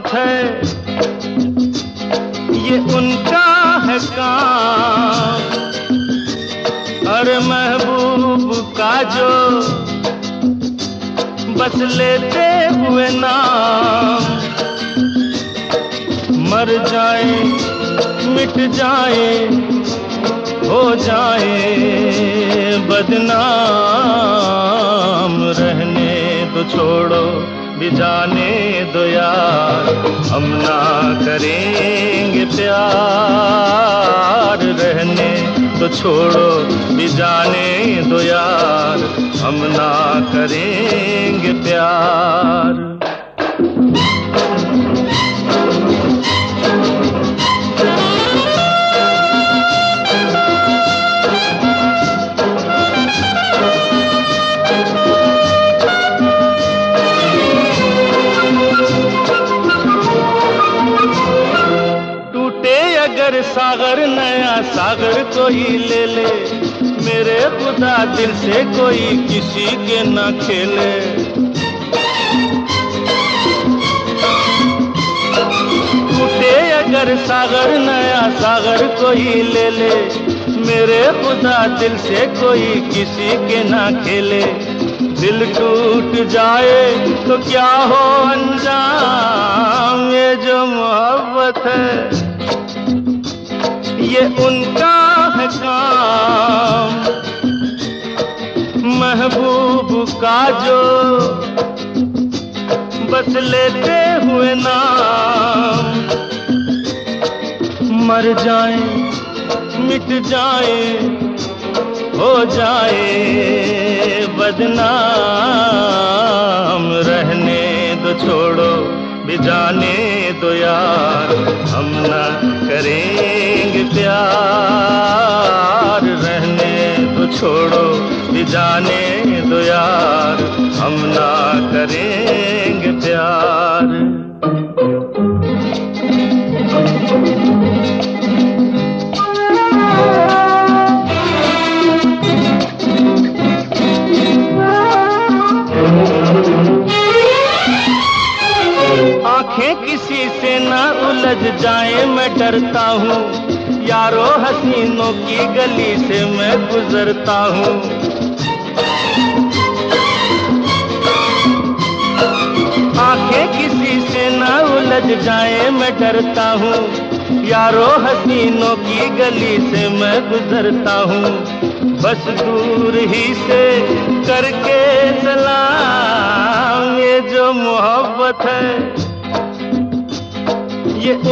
बात है। ये उनका है काम। अरे महबूब का जो बस लेते हुए नाम। मर जाए, मिट जाए, हो जाए बदनाम। रहने तो छोड़ो, भी जाने दो हम ना करेंगे प्यार। रहने तो छोड़ो, भी जाने दो यार। हम ना करेंगे प्यार। सागर, नया सागर कोई ले ले। मेरे खुदा दिल से कोई किसी के न खेले। टूटे अगर सागर, नया सागर कोई ले ले। मेरे खुदा दिल से कोई किसी के ना खेले। दिल टूट जाए तो क्या हो अंजाम? ये जो मोहब्बत है ये उनका है काम। महबूब का जो बस लेते हुए नाम। मर जाए, मिट जाए, हो जाए बदनाम। रहने दो छोड़ो, भी जाने दो यार हम ना करेंगे प्यार रहने तो छोड़ो जाने दो ना उलझ जाए, मैं डरता हूँ। यारो हसीनों की गली से मैं गुजरता हूँ। आँखें किसी से ना उलझ जाए, मैं डरता हूँ। यारो हसीनों की गली से मैं गुजरता हूँ। बस दूर ही से करके सलाम ये जो मोहब्बत है।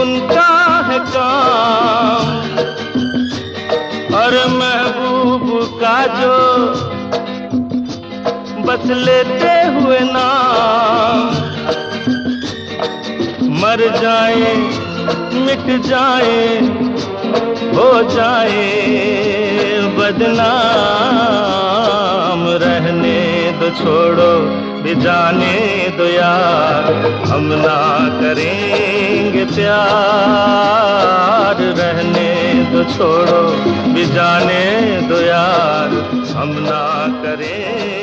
उनका है काम और महबूब का जो बस लेते हुए नाम। मर जाए, मिट जाए, हो जाए बदनाम। रहने तो छोड़ो। जाने दो यार, हम ना करेंगे प्यार। रहने दो छोड़ो, भी जाने दो यार, हम ना प्यार